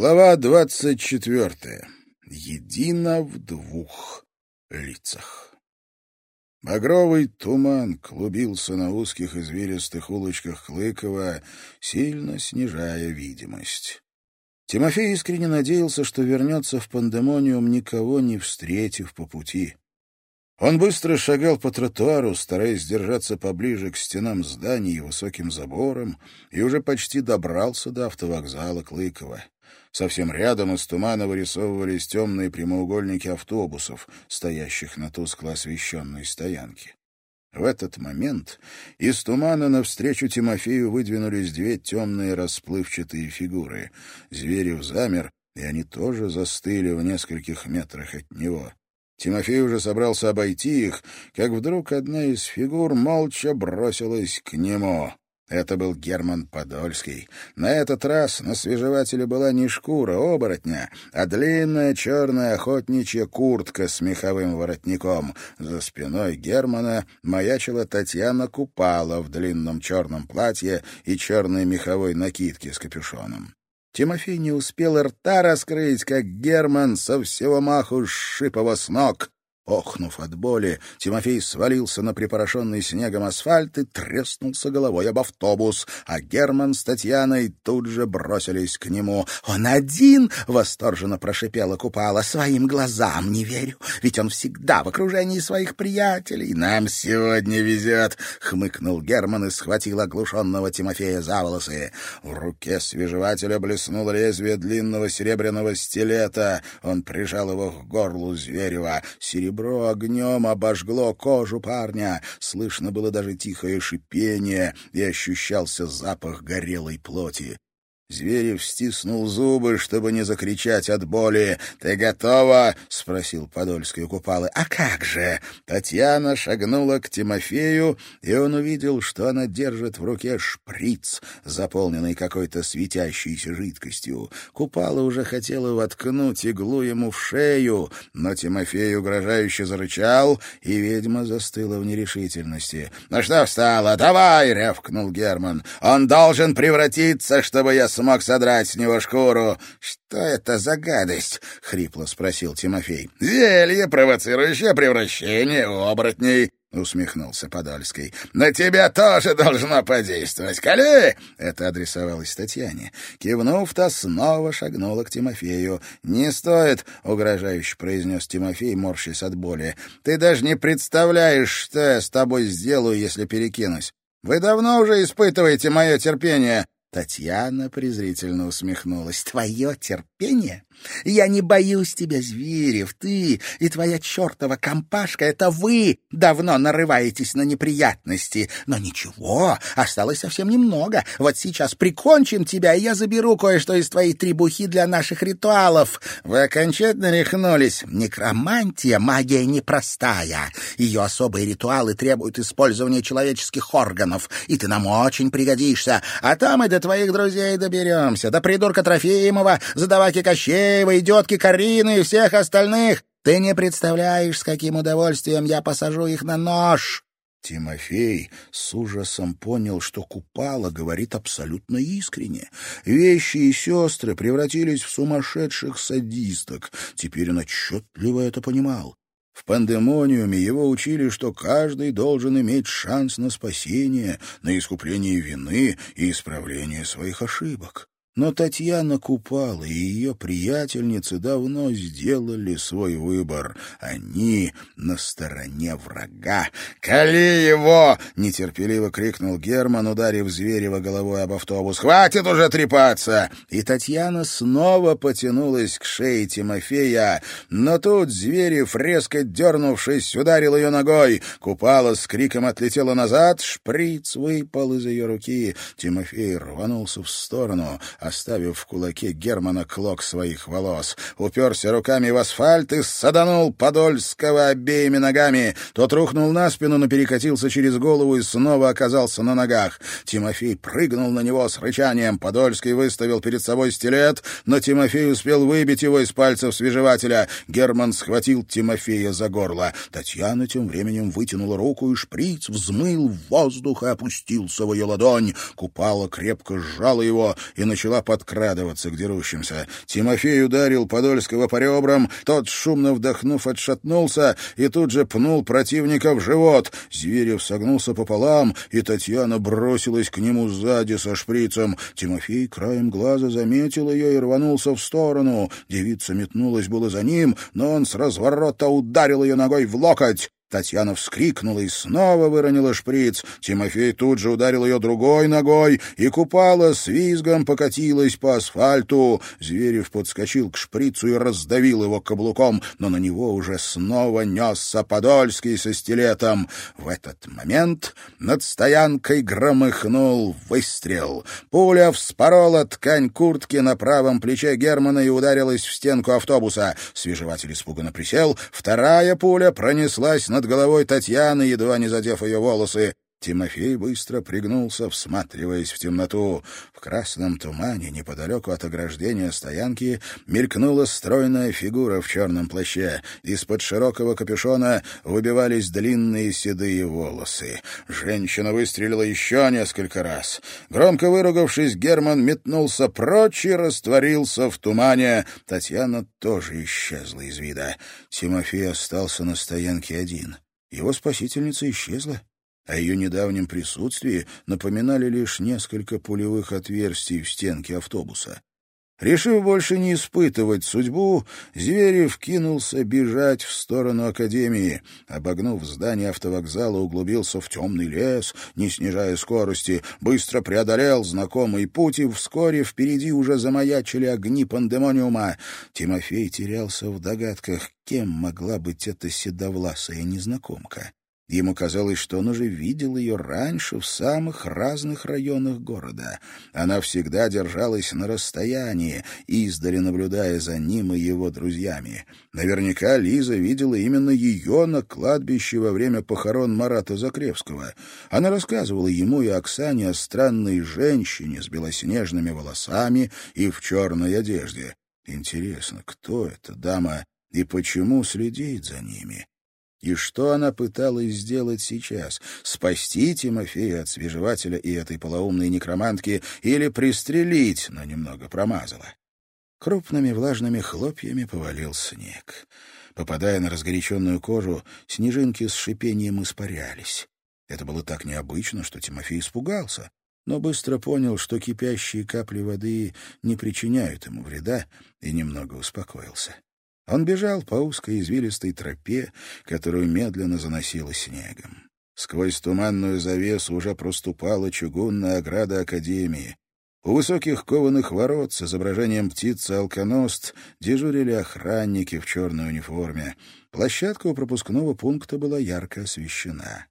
Глава двадцать четвертая. Едино в двух лицах. Багровый туман клубился на узких извилистых улочках Клыкова, сильно снижая видимость. Тимофей искренне надеялся, что вернется в пандемониум, никого не встретив по пути. Он быстро шагал по тротуару, стараясь держаться поближе к стенам зданий и высоким заборам, и уже почти добрался до автовокзала Клыкова. Совсем рядом из тумана вырисовывались темные прямоугольники автобусов, стоящих на тускло освещенной стоянке. В этот момент из тумана навстречу Тимофею выдвинулись две темные расплывчатые фигуры. Зверев замер, и они тоже застыли в нескольких метрах от него. Тимофей уже собрался обойти их, как вдруг одна из фигур молча бросилась к нему. Это был Герман Подольский. На этот раз на свежевателе была не шкура оборотня, а длинная черная охотничья куртка с меховым воротником. За спиной Германа маячила Татьяна Купала в длинном черном платье и черной меховой накидке с капюшоном. Тимофей не успел рта раскрыть, как Герман со всего маху сшиб его с ног. Охнув от боли, Тимофей свалился на припорошенный снегом асфальт и треснулся головой об автобус, а Герман с Татьяной тут же бросились к нему. «Он один!» — восторженно прошипела Купала. «Своим глазам не верю, ведь он всегда в окружении своих приятелей. Нам сегодня везет!» — хмыкнул Герман и схватил оглушенного Тимофея за волосы. В руке свежевателя блеснуло лезвие длинного серебряного стилета. Он прижал его к горлу Зверева. Серебро Серебро огнем обожгло кожу парня. Слышно было даже тихое шипение, и ощущался запах горелой плоти. Зверев стиснул зубы, чтобы не закричать от боли. «Ты готова?» — спросил Подольский у Купалы. «А как же?» Татьяна шагнула к Тимофею, и он увидел, что она держит в руке шприц, заполненный какой-то светящейся жидкостью. Купала уже хотела воткнуть иглу ему в шею, но Тимофей угрожающе зарычал, и ведьма застыла в нерешительности. «Ну что встала? Давай!» — рявкнул Герман. «Он должен превратиться, чтобы я смог содрать с него шкуру. Что это за гадость? — хрипло спросил Тимофей. — Зелье, провоцирующее превращение оборотней. — усмехнулся Подольский. — На тебя тоже должно подействовать. Кали! — это адресовалось Татьяне. Кивнув, та снова шагнула к Тимофею. — Не стоит, — угрожающе произнес Тимофей, морщась от боли. — Ты даже не представляешь, что я с тобой сделаю, если перекинусь. Вы давно уже испытываете мое терпение. Татьяна презрительно усмехнулась. «Твое терпение? Я не боюсь тебя, Зверев. Ты и твоя чертова компашка — это вы давно нарываетесь на неприятности. Но ничего, осталось совсем немного. Вот сейчас прикончим тебя, и я заберу кое-что из твоей требухи для наших ритуалов. Вы окончательно рехнулись. Некромантия — магия непростая. Ее особые ритуалы требуют использования человеческих органов, и ты нам очень пригодишься. А там и до твоих друзей доберемся, до придурка Трофимова, задаваки Кощеева, идиотки Карины и всех остальных. Ты не представляешь, с каким удовольствием я посажу их на нож!» Тимофей с ужасом понял, что Купала говорит абсолютно искренне. Вещи и сестры превратились в сумасшедших садисток. Теперь он отчетливо это понимал. В пандемониуме его учили, что каждый должен иметь шанс на спасение, на искупление вины и исправление своих ошибок. Но Татьяна Купала и ее приятельницы давно сделали свой выбор. Они на стороне врага. «Кали его!» — нетерпеливо крикнул Герман, ударив Зверева головой об автобус. «Хватит уже трепаться!» И Татьяна снова потянулась к шее Тимофея. Но тут Зверев, резко дернувшись, ударил ее ногой. Купала с криком отлетела назад, шприц выпал из ее руки. Тимофей рванулся в сторону — оставив в кулаке Германа клок своих волос. Уперся руками в асфальт и саданул Подольского обеими ногами. Тот рухнул на спину, но перекатился через голову и снова оказался на ногах. Тимофей прыгнул на него с рычанием. Подольский выставил перед собой стилет, но Тимофей успел выбить его из пальцев свежевателя. Герман схватил Тимофея за горло. Татьяна тем временем вытянула руку, и шприц взмыл в воздух и опустился в ее ладонь. Купала крепко сжала его и начала начала подкрадываться к дерущимся. Тимофей ударил Подольского по ребрам, тот, шумно вдохнув, отшатнулся и тут же пнул противника в живот. Зверев согнулся пополам, и Татьяна бросилась к нему сзади со шприцем. Тимофей краем глаза заметил ее и рванулся в сторону. Девица метнулась было за ним, но он с разворота ударил ее ногой в локоть. Татьяна вскрикнула и снова выронила шприц. Тимофей тут же ударил ее другой ногой, и купала с визгом покатилась по асфальту. Зверев подскочил к шприцу и раздавил его каблуком, но на него уже снова несся Подольский со стилетом. В этот момент над стоянкой громыхнул выстрел. Пуля вспорола ткань куртки на правом плече Германа и ударилась в стенку автобуса. Свежеватель испуганно присел. Вторая пуля пронеслась на над головой Татьяны, едва не задев ее волосы. Тимофей быстро пригнулся, всматриваясь в темноту. В красном тумане, неподалеку от ограждения стоянки, мелькнула стройная фигура в черном плаще. Из-под широкого капюшона выбивались длинные седые волосы. Женщина выстрелила еще несколько раз. Громко выругавшись, Герман метнулся прочь и растворился в тумане. Татьяна тоже исчезла из вида. Тимофей остался на стоянке один. Его спасительница исчезла. О ее недавнем присутствии напоминали лишь несколько пулевых отверстий в стенке автобуса. Решив больше не испытывать судьбу, Зверев кинулся бежать в сторону Академии. Обогнув здание автовокзала, углубился в темный лес, не снижая скорости, быстро преодолел знакомый путь, и вскоре впереди уже замаячили огни пандемониума. Тимофей терялся в догадках, кем могла быть эта седовласая незнакомка. Ему казалось, что он уже видел ее раньше в самых разных районах города. Она всегда держалась на расстоянии, издали наблюдая за ним и его друзьями. Наверняка Лиза видела именно ее на кладбище во время похорон Марата Закревского. Она рассказывала ему и Оксане о странной женщине с белоснежными волосами и в черной одежде. Интересно, кто эта дама и почему следит за ними? И что она пыталась сделать сейчас? Спасти Тимофея от свежевателя и этой полоумной некромантки или пристрелить, но немного промазала? Крупными влажными хлопьями повалил снег. Попадая на разгоряченную кожу, снежинки с шипением испарялись. Это было так необычно, что Тимофей испугался, но быстро понял, что кипящие капли воды не причиняют ему вреда, и немного успокоился. Он бежал по узкой извилистой тропе, которую медленно заносило снегом. Сквозь туманную завесу уже проступала чугунная ограда Академии. У высоких кованых ворот с изображением птицы-алконост дежурили охранники в черной униформе. Площадка у пропускного пункта была ярко освещена.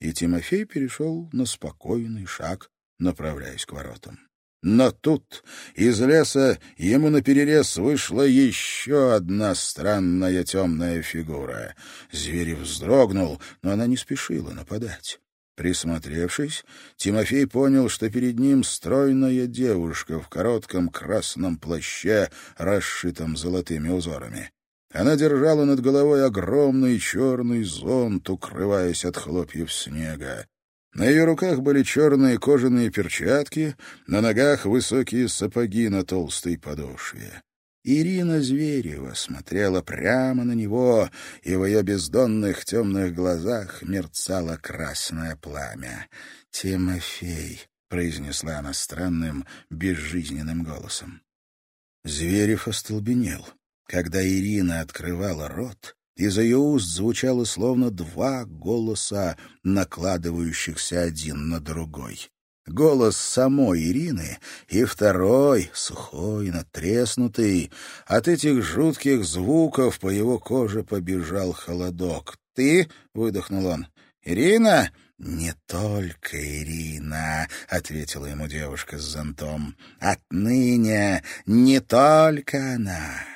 И Тимофей перешел на спокойный шаг, направляясь к воротам. Но тут из леса ему наперерез вышла еще одна странная темная фигура. Зверев вздрогнул, но она не спешила нападать. Присмотревшись, Тимофей понял, что перед ним стройная девушка в коротком красном плаще, расшитом золотыми узорами. Она держала над головой огромный черный зонт, укрываясь от хлопьев снега. На ее руках были черные кожаные перчатки, на ногах высокие сапоги на толстой подошве. Ирина Зверева смотрела прямо на него, и в ее бездонных темных глазах мерцало красное пламя. «Тимофей», — произнесла она странным, безжизненным голосом. Зверев остолбенел. Когда Ирина открывала рот, из ее уст звучало словно два голоса, накладывающихся один на другой. Голос самой Ирины и второй, сухой, натреснутый. От этих жутких звуков по его коже побежал холодок. «Ты?» — выдохнул он. «Ирина?» «Не только Ирина», — ответила ему девушка с зонтом. «Отныне не только она».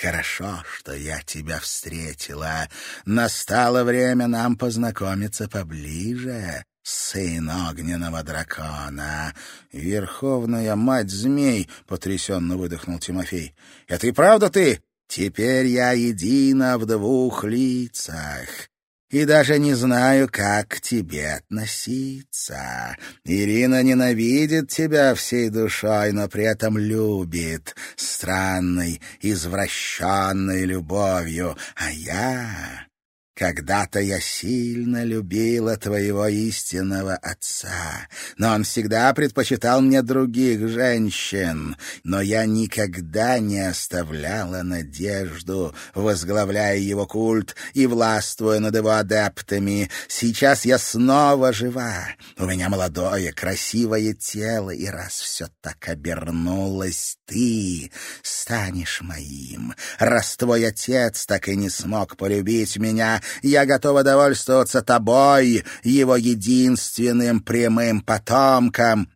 Хорошо, что я тебя встретила. Настало время нам познакомиться поближе, сын огненного дракона. Верховная мать змей, — потрясенно выдохнул Тимофей. — Это и правда ты? Теперь я едина в двух лицах. И даже не знаю, как к тебе относиться. Ирина ненавидит тебя всей душой, но при этом любит странной, извращенной любовью, а я когда-то я сильно любила твоего истинного отца, но он всегда предпочитал мне других женщин. Но я никогда не оставляла надежду, возглавляя его культ и властвуя над его адептами. Сейчас я снова жива. У меня молодое, красивое тело, и раз все так обернулось, ты станешь моим. Раз твой отец так и не смог полюбить меня, я готова довольствоваться тобой, его единственным прямым потомком.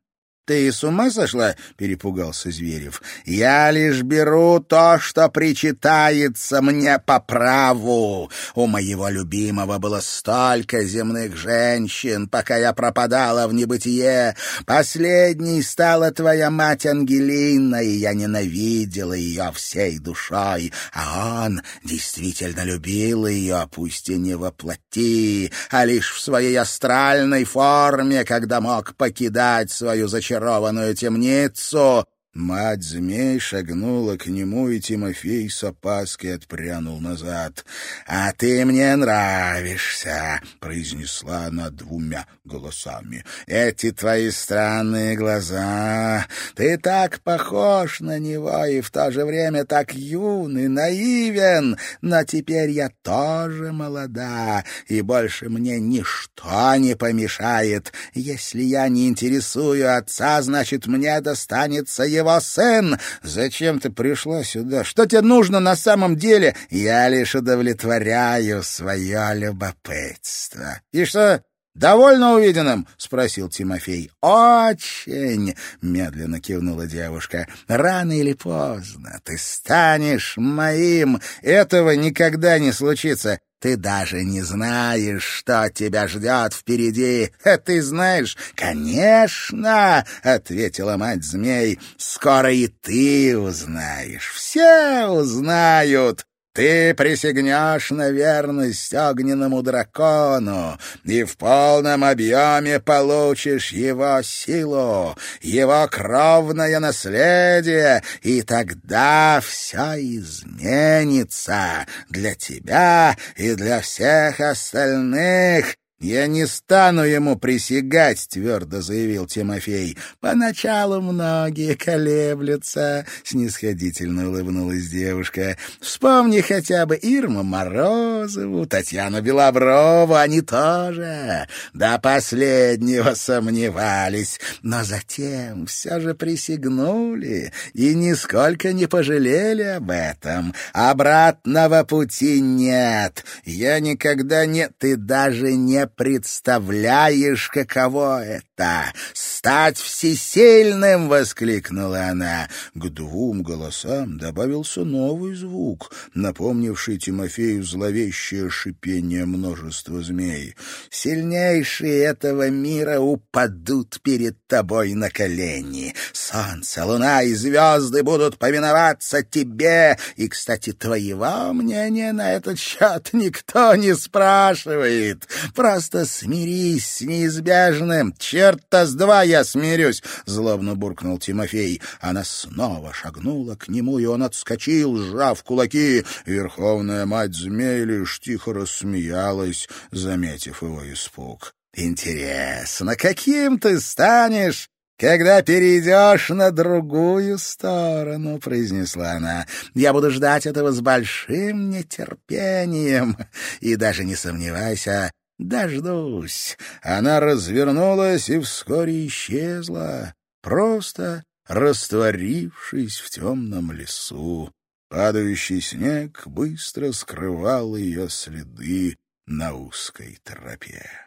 «Ты с ума сошла?» — перепугался Зверев. «Я лишь беру то, что причитается мне по праву. У моего любимого было столько земных женщин, пока я пропадала в небытие. Последней стала твоя мать Ангелина, и я ненавидела ее всей душой. А он действительно любил ее, пусть и не воплоти, а лишь в своей астральной форме, когда мог покидать свою зачарованную зачарованную темницу, Мать змей шагнула к нему, и Тимофей с опаской отпрянул назад. «А ты мне нравишься», — произнесла она двумя голосами. «Эти твои странные глаза! Ты так похож на него и в то же время так юн и наивен, но теперь я тоже молода, и больше мне ничто не помешает. Если я не интересую отца, значит, мне достанется его сын. Зачем ты пришла сюда? Что тебе нужно на самом деле? Я лишь удовлетворяю свое любопытство. И что, «Довольно увиденным?» — спросил Тимофей. «Очень!» — медленно кивнула девушка. «Рано или поздно ты станешь моим. Этого никогда не случится. Ты даже не знаешь, что тебя ждет впереди. А ты знаешь? Конечно, — ответила мать змей. Скоро и ты узнаешь. Все узнают. Ты присягнешь на верность огненному дракону и в полном объеме получишь его силу, его кровное наследие, и тогда все изменится для тебя и для всех остальных, «Я не стану ему присягать», — твердо заявил Тимофей. «Поначалу многие колеблются», — снисходительно улыбнулась девушка. «Вспомни хотя бы Ирму Морозову, Татьяну Белоброву, они тоже до последнего сомневались, но затем все же присягнули и нисколько не пожалели об этом. Обратного пути нет. Я никогда не... Ты даже не представляешь, каково это — стать всесильным!» — воскликнула она. К двум голосам добавился новый звук, напомнивший Тимофею зловещее шипение множества змей. «Сильнейшие этого мира упадут перед тобой на колени. Солнце, луна и звезды будут повиноваться тебе. И, кстати, твоего мнения на этот счет никто не спрашивает. Просто смирись с неизбежным. Черта с два я смирюсь, — злобно буркнул Тимофей. Она снова шагнула к нему, и он отскочил, сжав кулаки. Верховная мать змей лишь тихо рассмеялась, заметив его испуг. «Интересно, каким ты станешь?» «Когда перейдешь на другую сторону», — произнесла она, — «я буду ждать этого с большим нетерпением. И даже не сомневайся, Дождусь. Она развернулась и вскоре исчезла, просто растворившись в темном лесу. Падающий снег быстро скрывал ее следы на узкой тропе.